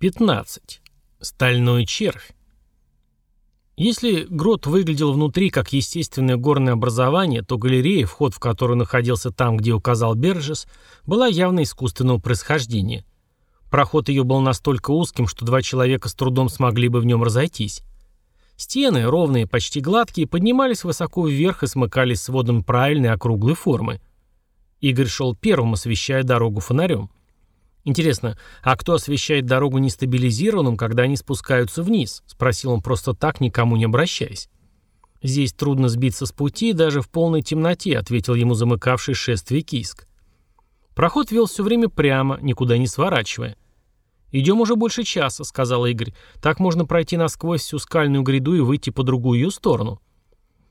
15. Стальной червь. Если грот выглядел внутри как естественное горное образование, то галерея, вход в которую находился там, где указал Бержес, была явно искусственного происхождения. Проход ее был настолько узким, что два человека с трудом смогли бы в нем разойтись. Стены, ровные, почти гладкие, поднимались высоко вверх и смыкались сводом правильной округлой формы. Игорь шел первым, освещая дорогу фонарем. «Интересно, а кто освещает дорогу нестабилизированным, когда они спускаются вниз?» — спросил он просто так, никому не обращаясь. «Здесь трудно сбиться с пути даже в полной темноте», — ответил ему замыкавший шествие Кийск. Проход вел все время прямо, никуда не сворачивая. «Идем уже больше часа», — сказал Игорь. «Так можно пройти насквозь всю скальную гряду и выйти по другую ее сторону».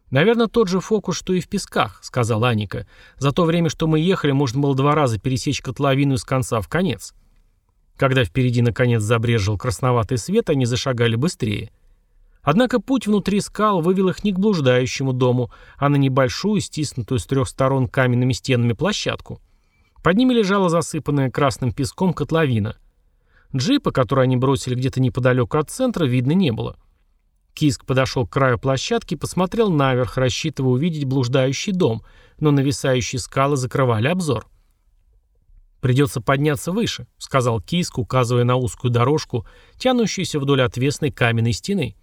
«Наверное, тот же фокус, что и в песках», — сказала Аника. «За то время, что мы ехали, можно было два раза пересечь котловину с конца в конец». Когда впереди наконец забрежил красноватый свет, они зашагали быстрее. Однако путь внутри скал вывел их не к блуждающему дому, а на небольшую, стиснутую с трех сторон каменными стенами площадку. Под ними лежала засыпанная красным песком котловина. Джипа, который они бросили где-то неподалеку от центра, видно не было. Киск подошел к краю площадки и посмотрел наверх, рассчитывая увидеть блуждающий дом, но нависающие скалы закрывали обзор. «Придется подняться выше», — сказал Киск, указывая на узкую дорожку, тянущуюся вдоль отвесной каменной стены.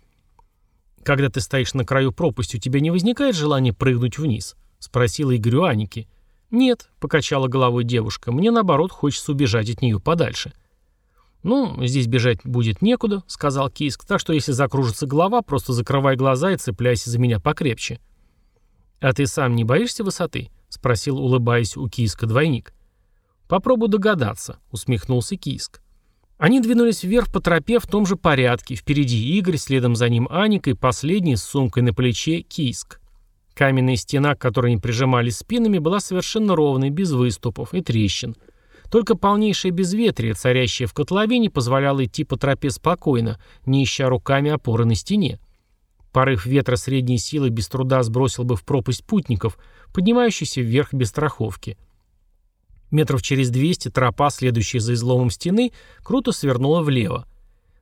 «Когда ты стоишь на краю пропасти, у тебя не возникает желания прыгнуть вниз?» — спросила Игорю Аники. «Нет», — покачала головой девушка, — «мне, наоборот, хочется убежать от нее подальше». «Ну, здесь бежать будет некуда», — сказал Киск, «так что если закружится голова, просто закрывай глаза и цепляйся за меня покрепче». «А ты сам не боишься высоты?» — спросил, улыбаясь у Киска двойник. «Попробуй догадаться», — усмехнулся Киск. Они двинулись вверх по тропе в том же порядке. Впереди Игорь, следом за ним Аника и последний с сумкой на плече Киск. Каменная стена, к которой они прижимались спинами, была совершенно ровной, без выступов и трещин — только полнейшее безветрие, царящее в котловине, позволяло идти по тропе спокойно, не ища руками опоры на стене. Порыв ветра средней силы без труда сбросил бы в пропасть путников, поднимающихся вверх без страховки. Метров через 200 тропа, следующая за изломом стены, круто свернула влево.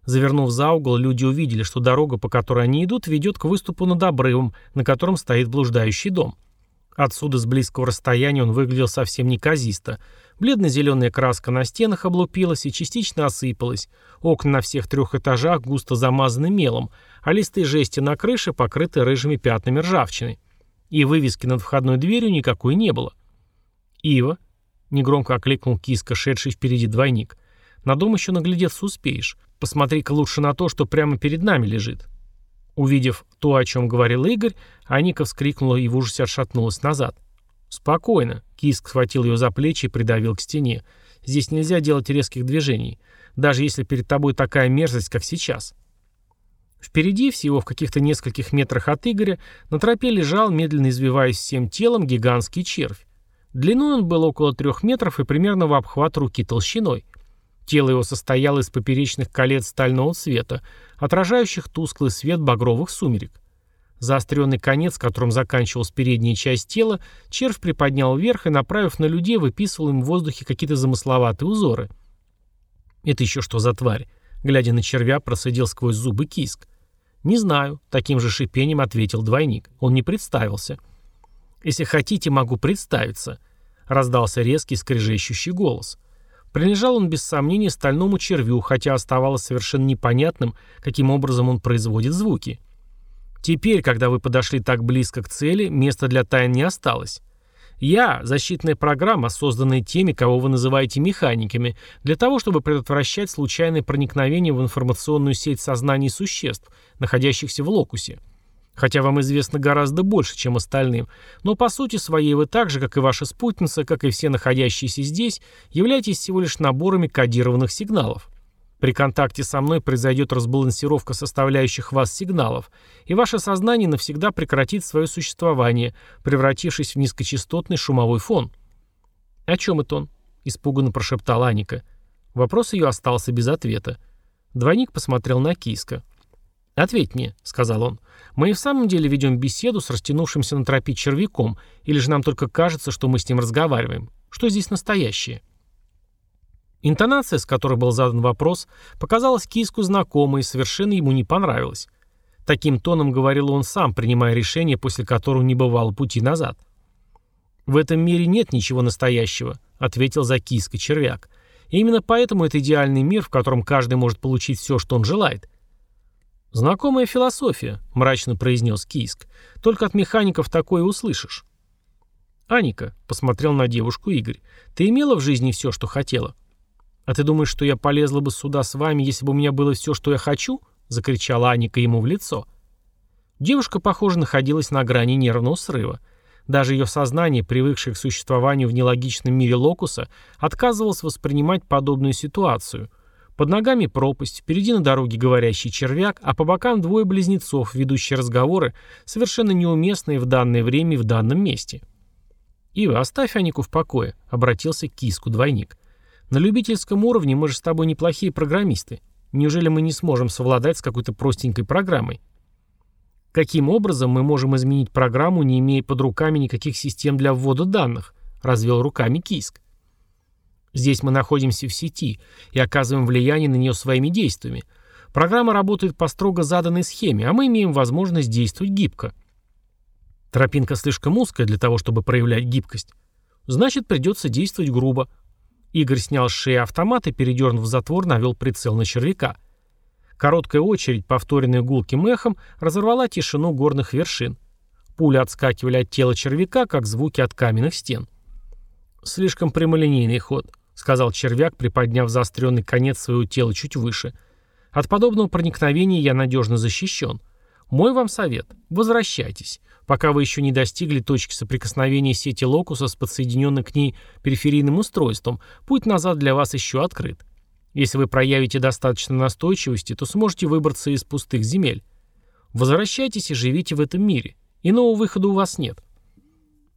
Завернув за угол, люди увидели, что дорога, по которой они идут, ведет к выступу над обрывом, на котором стоит блуждающий дом. Отсюда с близкого расстояния он выглядел совсем неказисто. Бледно-зеленая краска на стенах облупилась и частично осыпалась. Окна на всех трех этажах густо замазаны мелом, а листы жести на крыше покрыты рыжими пятнами ржавчины. И вывески над входной дверью никакой не было. «Ива», — негромко окликнул киска, шедший впереди двойник, — «на дом еще наглядеться успеешь. Посмотри-ка лучше на то, что прямо перед нами лежит». Увидев то, о чем говорил Игорь, Аника вскрикнула и в ужасе отшатнулась назад. «Спокойно», — Киск схватил ее за плечи и придавил к стене. «Здесь нельзя делать резких движений, даже если перед тобой такая мерзость, как сейчас». Впереди, всего в каких-то нескольких метрах от Игоря, на тропе лежал, медленно извиваясь всем телом, гигантский червь. Длиной он был около трех метров и примерно в обхват руки толщиной. Тело его состояло из поперечных колец стального цвета, отражающих тусклый свет багровых сумерек. Заостренный конец, которым заканчивалась передняя часть тела, червь приподнял вверх и, направив на людей, выписывал им в воздухе какие-то замысловатые узоры. «Это еще что за тварь?» Глядя на червя, просадил сквозь зубы киск. «Не знаю», — таким же шипением ответил двойник. Он не представился. «Если хотите, могу представиться», — раздался резкий скрежещущий голос. Принадлежал он без сомнения стальному червю, хотя оставалось совершенно непонятным, каким образом он производит звуки. Теперь, когда вы подошли так близко к цели, места для тайн не осталось. Я – защитная программа, созданная теми, кого вы называете механиками, для того, чтобы предотвращать случайное проникновение в информационную сеть сознаний существ, находящихся в локусе. Хотя вам известно гораздо больше, чем остальным, но по сути своей вы так же, как и ваша спутница, как и все находящиеся здесь, являетесь всего лишь наборами кодированных сигналов. При контакте со мной произойдет разбалансировка составляющих вас сигналов, и ваше сознание навсегда прекратит свое существование, превратившись в низкочастотный шумовой фон. «О чем это он?» – испуганно прошептала Аника. Вопрос ее остался без ответа. Двойник посмотрел на Киска. «Ответь мне», — сказал он. «Мы и в самом деле ведем беседу с растянувшимся на тропе червяком, или же нам только кажется, что мы с ним разговариваем? Что здесь настоящее?» Интонация, с которой был задан вопрос, показалась Киску знакомой и совершенно ему не понравилась. Таким тоном говорил он сам, принимая решение, после которого не бывало пути назад. «В этом мире нет ничего настоящего», — ответил за Киска червяк. И именно поэтому это идеальный мир, в котором каждый может получить все, что он желает. «Знакомая философия», — мрачно произнес Киск. «Только от механиков такое услышишь». «Аника», — посмотрел на девушку Игорь, — «ты имела в жизни все, что хотела?» «А ты думаешь, что я полезла бы сюда с вами, если бы у меня было все, что я хочу?» — закричала Аника ему в лицо. Девушка, похоже, находилась на грани нервного срыва. Даже ее сознание, привыкшее к существованию в нелогичном мире локуса, отказывалось воспринимать подобную ситуацию. Под ногами пропасть, впереди на дороге говорящий червяк, а по бокам двое близнецов, ведущие разговоры, совершенно неуместные в данное время и в данном месте. «Ива, оставь Анику в покое», — обратился к киску двойник. На любительском уровне мы же с тобой неплохие программисты. Неужели мы не сможем совладать с какой-то простенькой программой? Каким образом мы можем изменить программу, не имея под руками никаких систем для ввода данных? Развел руками Киск. Здесь мы находимся в сети и оказываем влияние на нее своими действиями. Программа работает по строго заданной схеме, а мы имеем возможность действовать гибко. Тропинка слишком узкая для того, чтобы проявлять гибкость. Значит, придется действовать грубо. Игорь снял с шеи автомат и, передернув затвор, навел прицел на червяка. Короткая очередь, повторенная гулким эхом, разорвала тишину горных вершин. Пули отскакивали от тела червяка, как звуки от каменных стен. «Слишком прямолинейный ход», — сказал червяк, приподняв заостренный конец своего тела чуть выше. «От подобного проникновения я надежно защищен. Мой вам совет — возвращайтесь пока вы еще не достигли точки соприкосновения сети локуса с подсоединенным к ней периферийным устройством, путь назад для вас еще открыт. Если вы проявите достаточно настойчивости, то сможете выбраться из пустых земель. Возвращайтесь и живите в этом мире. Иного выхода у вас нет.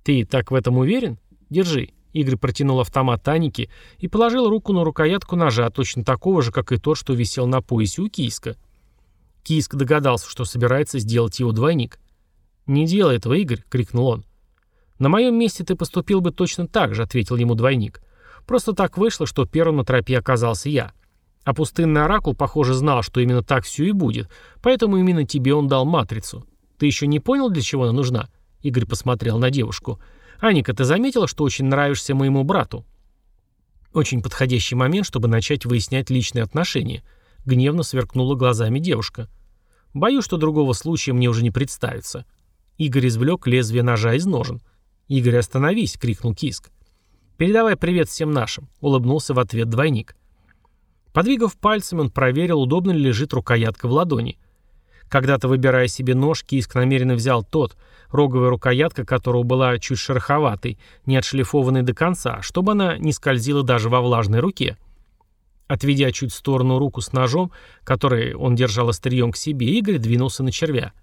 Ты так в этом уверен? Держи. Игорь протянул автомат Таники и положил руку на рукоятку ножа, точно такого же, как и тот, что висел на поясе у Кийска. Кийск догадался, что собирается сделать его двойник. «Не делай этого, Игорь!» — крикнул он. «На моем месте ты поступил бы точно так же», — ответил ему двойник. «Просто так вышло, что первым на тропе оказался я. А пустынный оракул, похоже, знал, что именно так все и будет, поэтому именно тебе он дал матрицу. Ты еще не понял, для чего она нужна?» Игорь посмотрел на девушку. «Аника, ты заметила, что очень нравишься моему брату?» Очень подходящий момент, чтобы начать выяснять личные отношения. Гневно сверкнула глазами девушка. «Боюсь, что другого случая мне уже не представится». Игорь извлек лезвие ножа из ножен. «Игорь, остановись!» — крикнул Киск. «Передавай привет всем нашим!» — улыбнулся в ответ двойник. Подвигав пальцами, он проверил, удобно ли лежит рукоятка в ладони. Когда-то, выбирая себе нож, Киск намеренно взял тот, роговая рукоятка которого была чуть шероховатой, не отшлифованной до конца, чтобы она не скользила даже во влажной руке. Отведя чуть в сторону руку с ножом, который он держал острием к себе, Игорь двинулся на червя.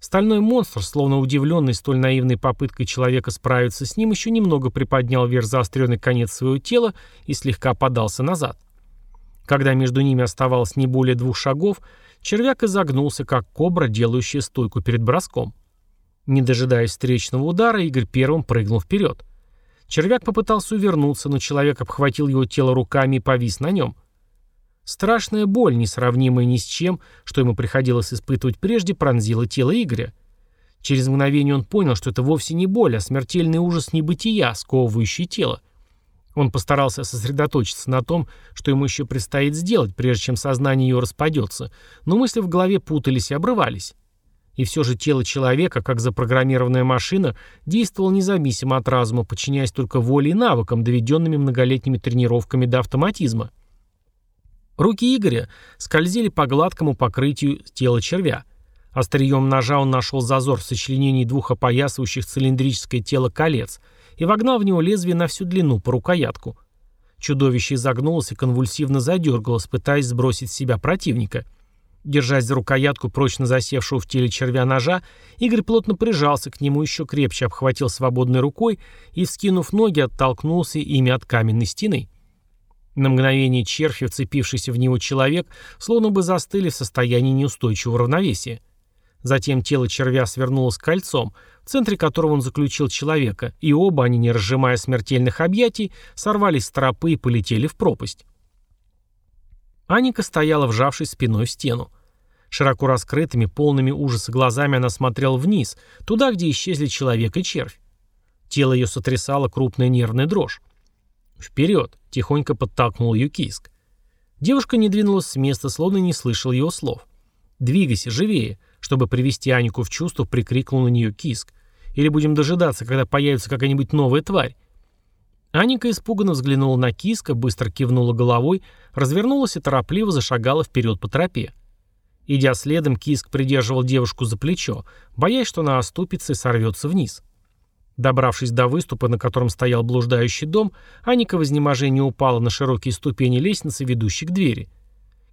Стальной монстр, словно удивленный столь наивной попыткой человека справиться с ним, еще немного приподнял вверх заостренный конец своего тела и слегка подался назад. Когда между ними оставалось не более двух шагов, червяк изогнулся, как кобра, делающая стойку перед броском. Не дожидаясь встречного удара, Игорь первым прыгнул вперед. Червяк попытался увернуться, но человек обхватил его тело руками и повис на нем – Страшная боль, несравнимая ни с чем, что ему приходилось испытывать прежде, пронзила тело Игоря. Через мгновение он понял, что это вовсе не боль, а смертельный ужас небытия, сковывающий тело. Он постарался сосредоточиться на том, что ему еще предстоит сделать, прежде чем сознание ее распадется, но мысли в голове путались и обрывались. И все же тело человека, как запрограммированная машина, действовало независимо от разума, подчиняясь только воле и навыкам, доведенными многолетними тренировками до автоматизма. Руки Игоря скользили по гладкому покрытию тела червя. Острием ножа он нашел зазор в сочленении двух опоясывающих цилиндрическое тело колец и вогнал в него лезвие на всю длину по рукоятку. Чудовище изогнулось и конвульсивно задергалось, пытаясь сбросить с себя противника. Держась за рукоятку прочно засевшего в теле червя ножа, Игорь плотно прижался к нему еще крепче, обхватил свободной рукой и, вскинув ноги, оттолкнулся ими от каменной стены. На мгновение червь, вцепившийся в него человек, словно бы застыли в состоянии неустойчивого равновесия. Затем тело червя свернулось кольцом, в центре которого он заключил человека, и оба они, не разжимая смертельных объятий, сорвались с тропы и полетели в пропасть. Аника стояла, вжавшись спиной в стену. Широко раскрытыми, полными ужаса глазами она смотрела вниз, туда, где исчезли человек и червь. Тело ее сотрясало крупная нервная дрожь. «Вперед!» — тихонько подтолкнул ее киск. Девушка не двинулась с места, словно не слышал его слов. «Двигайся, живее!» Чтобы привести Анику в чувство, прикрикнул на нее киск. «Или будем дожидаться, когда появится какая-нибудь новая тварь?» Аника испуганно взглянула на киска, быстро кивнула головой, развернулась и торопливо зашагала вперед по тропе. Идя следом, Киск придерживал девушку за плечо, боясь, что она оступится и сорвется вниз. Добравшись до выступа, на котором стоял блуждающий дом, Аника в изнеможении упала на широкие ступени лестницы, ведущей к двери.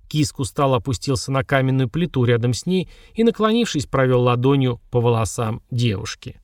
Киск устало опустился на каменную плиту рядом с ней и, наклонившись, провел ладонью по волосам девушки.